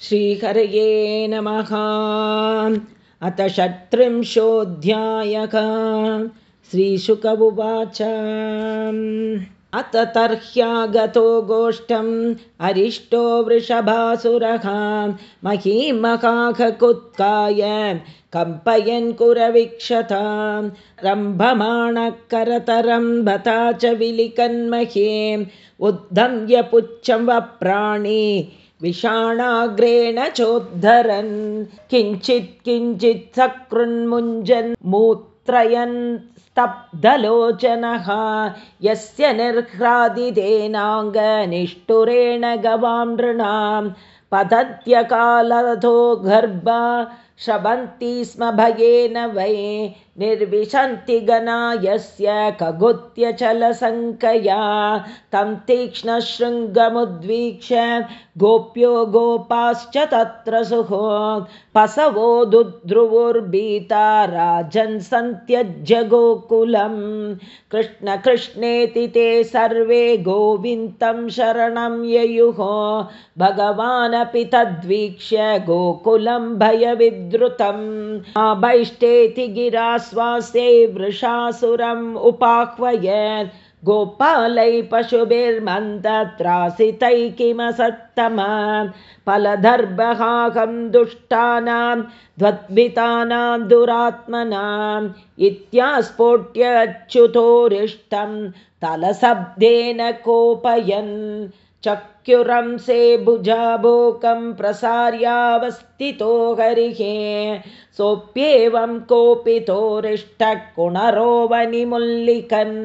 श्रीहरये नमः। अथ षट्त्रिंशोऽध्यायः। श्रीशुक उवाच अथ तर्ह्यागतो गोष्ठम् अरिष्टो वृषभासुरः। महीमकाखकुत्काय कम्पयन् कुरवीक्षता। रम्भमाणः करतरं बता च विलिकन्महे। उद्धम्य पुच्छं वप्राणि विषाणाग्रेण चोद्धरन्। किञ्चित् किञ्चित् सकृन्मुञ्जन् मूत्रयन् स्तब्धलोचनः। यस्य निर्ह्रादितेनाङ्गनिष्ठुरेण गवां नृणां। पतत्यकालतो गर्भा श्रवन्ति स्म भयेन वै निर्विशन्ति गना यस्य कगुत्यचलसङ्कया। तं तीक्ष्णशृङ्गमुद्वीक्ष्य गोप्यो गोपाश्च तत्र सुहो पसवो दुद्रुवुर्भीता राजन् सन्त्यज्य गोकुलं कृष्णकृष्णेति ते सर्वे गोविन्दं शरणं ययुः। भगवानपि तद्वीक्ष्य गोकुलं भयविद्रुतम् आभैष्टेति गिरा स्वास्यै वृषासुरम् उपाह्वयत्। गोपालै पशुभिर्मन्दत्रासितै किमसत्तम फलदर्भहाकं दुष्टानां द्वद्भितानां दुरात्मनाम् इत्यास्फोट्यच्युतोरिष्टं तलशब्देन कोपयन् चक्युरंसे भुजाभोकं प्रसार्यावस्थितो हरिः। सोऽप्येवं कोपितोरिष्टः कुणरो वनिमुल्लिकन्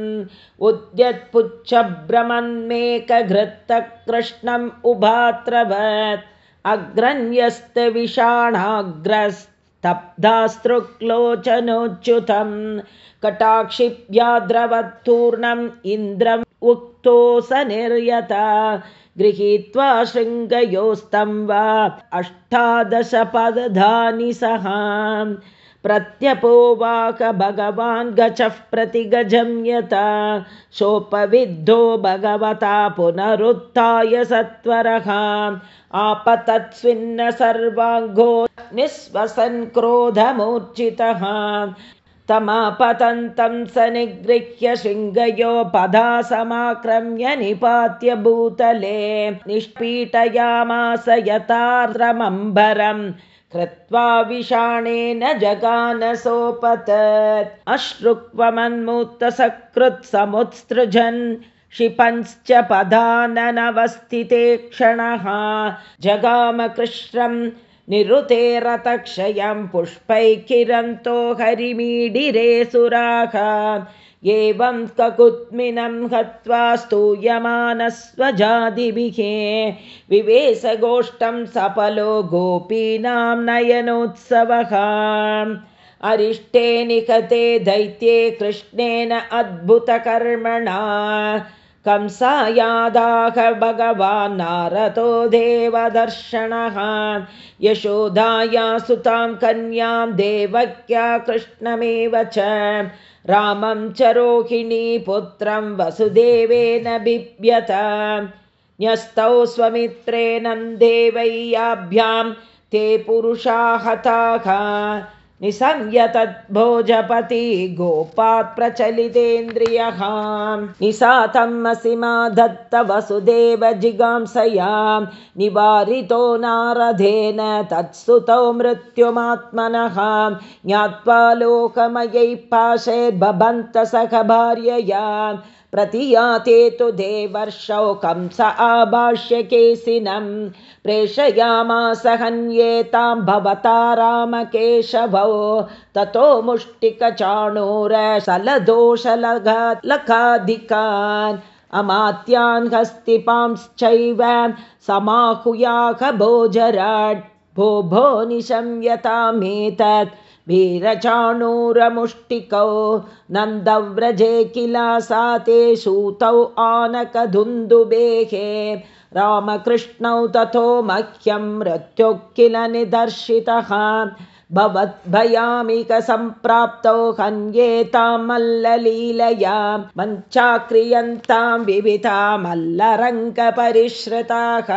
उद्यत्पुच्छभ्रमन्मेकघृत्तः कृष्णम् उभात्रवत्। अग्रन्यस्तविषाणाग्रस्तब्धास्तृक्लोचनोच्युतं कटाक्षिप्याद्रवत्तूर्णम् इन्द्रम् उक्तो स निर्यता। गृहीत्वा शृङ्गयोस्तं वा अष्टादशपदधानि सः प्रत्यपोवाक भगवान् गचः प्रतिगजं यथा। शोपविद्धो भगवता पुनरुत्थाय सत्वरः आपतत्स्विन्न सर्वाङ्गो निःश्वसन् क्रोधमूर्छितः तमापतन्तं स निगृह्य शृङ्गयो पदा समाक्रम्य निपात्य भूतले निष्पीटयामास यथार्द्रमम्बरम् कृत्वा विषाणेन जगानसोपतत् अश्रुक्वमन्मुक्तसकृत्समुत्सृजन् क्षिपंश्च पदाननवस्थिते क्षणः जगामकृष्णम् निरुतेरतक्षयं पुष्पैः किरन्तो हरिमीडिरे सुराः एवं ककुत्मिनं हत्वा स्तूयमानस्वजादिभिः। विवेशगोष्ठं सफलो गोपीनां नयनोत्सवः। अरिष्टे निकते दैत्ये कृष्णेन अद्भुतकर्मणा कंसायादाह देवदर्शनः यशोदाया सुतां कन्यां देवक्या कृष्णमेव च। रामं च रोहिणीपुत्रं वसुदेवेन बिभ्यत। न्यस्तौ स्वमित्रे नन्देवय्याभ्यां ते पुरुषा हताः निसंयतद्भोजपति गोपात् प्रचलितेन्द्रियः। निसातमसिमा दत्त वसुदेव जिगांसया निवारितो नारधेन तत्सुतौ मृत्युमात्मनः। ज्ञात्वा लोकमयै सख भार्यया प्रतियाते तु देवर्षौ कंस आभाष्यकेशिनं प्रेषयामास हन्येतां भवता रामकेशवौ। ततो मुष्टिकचाणूरसलदोषलघलकाधिकान् अमात्यान् हस्तिपांश्चैव समाहुयाः भोजराट्। भो भो निशम्यतामेतत् वीरचाणूरमुष्टिकौ नन्दव्रजे किला सा ते सूतौ आनकधुन्दुबेहे। रामकृष्णौ ततो मह्यं मृत्युः किल निदर्शितः भवद्भयामिकसम्प्राप्तौ हन्येतां मल्ललीलया मञ्चाक्रियन्तां विविधा मल्लरङ्गपरिश्रिताः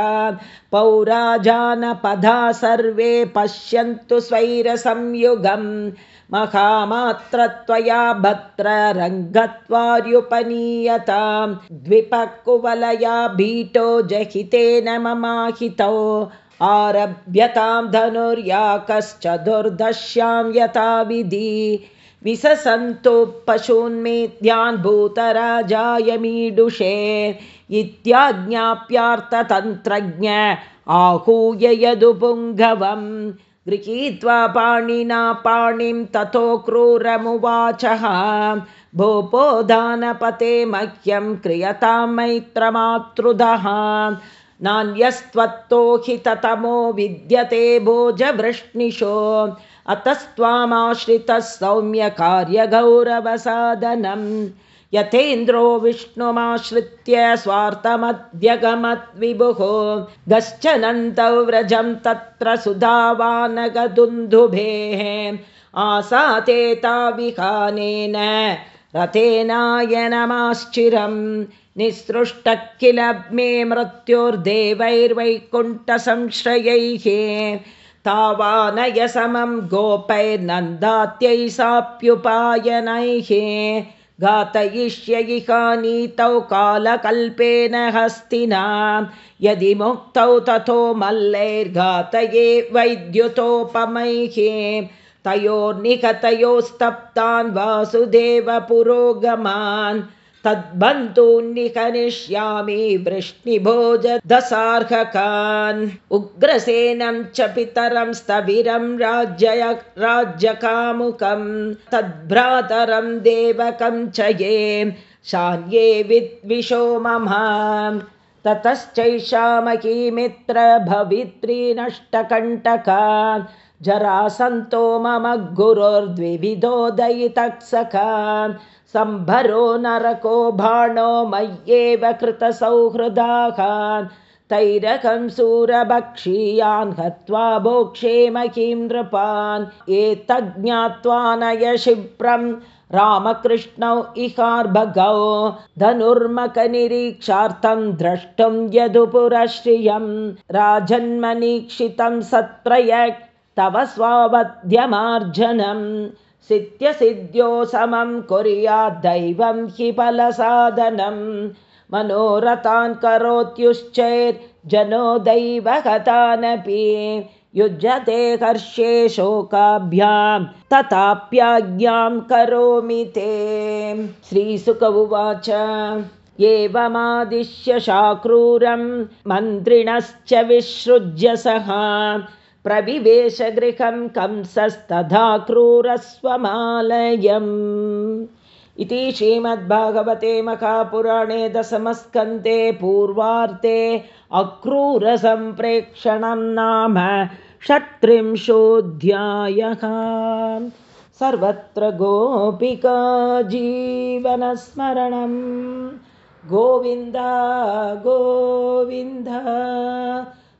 पौराजानपदा सर्वे पश्यन्तु स्वैरसंयुगम् महामात्रत्वया भद्ररङ्गत्वार्युपनीयतां। द्विपकुवलया भीटो जहितेन ममाहितौ आरभ्यतां धनुर्या कश्चतुर्दश्यां यथा विधि विससन्तु पशून्मेद्यान् भूतराजायमीडुषे इत्याज्ञाप्यार्थतन्त्रज्ञ आहूय यदुपुङ्गवम् गृहीत्वा पाणिना पाणिं ततो क्रूरमुवाचः। भोपोदानपते मह्यं क्रियतां मैत्रमातृदः नान्यस्त्वत्तो हि ततमो विद्यते भोजवृष्णिशो अतस्त्वामाश्रितः सौम्यकार्यगौरवसाधनम् यथेन्द्रो विष्णुमाश्रित्य स्वार्थमद्यगमद्विभुः गश्चनन्तौ व्रजं तत्र सुधावानगदुन्दुभेः आसातेताविहानेन रथेनायनमाश्चिरं निःसृष्टः किल मे मृत्योर्देवैर्वैकुण्ठसंश्रयैः। तावानय समं गोपैर्नन्दात्यै साप्युपायनैः। घातयिष्ययिका नीतौ कालकल्पेन हस्तिना। यदि मुक्तौ ततो मल्लैर्घातये वैद्युतोपमैः। तयोर्निकतयोस्तप्तान् वासुदेवपुरोगमान् तद्बन्धून्निकनिष्यामि वृष्णिभोजदसार्हकान्। उग्रसेनं च पितरं स्थविरं राज्य राज्यकामुकं। तद्भ्रातरं देवकं च ये शान्ये विद्विषो मम। ततश्चैषामही भवित्री नष्टकण्टका। जरासन्तो मम गुरोर्द्विविधोदयितक्सका सम्भरो नरको बाणो मय्येव कृतसौहृदाः तैरकं सूरभक्षीयान् हत्वा भोक्षे महीं नृपान्। एतज्ज्ञात्वा नय क्षिप्रं रामकृष्णौ इहार्भगौ। धनुर्मकनिरीक्षार्थं द्रष्टुं यदुपुरश्रियं। राजन्मनीक्षितं सत्रय तव स्वावध्यमार्जनम् सिद्ध्यसिद्ध्यो समं कुर्याद्दैवं हि फलसाधनं। मनोरथान् करोत्युश्चैर्जनो दैवगतानपि। युज्यते हर्षे शोकाभ्यां तथाप्याज्ञां करोमि ते। श्रीसुक उवाच एवमादिश्य शाक्रूरं मन्त्रिणश्च विसृज्य सः प्रविवेशगृहं कंसस्तथा क्रूरस्वमालयम्। इति श्रीमद्भागवते महापुराणे दशमस्कन्ते पूर्वार्ते अक्रूरसम्प्रेक्षणं नाम षट्त्रिंशोऽध्यायः। सर्वत्र गोपिका जीवनस्मरणं। गोविन्द गोविन्द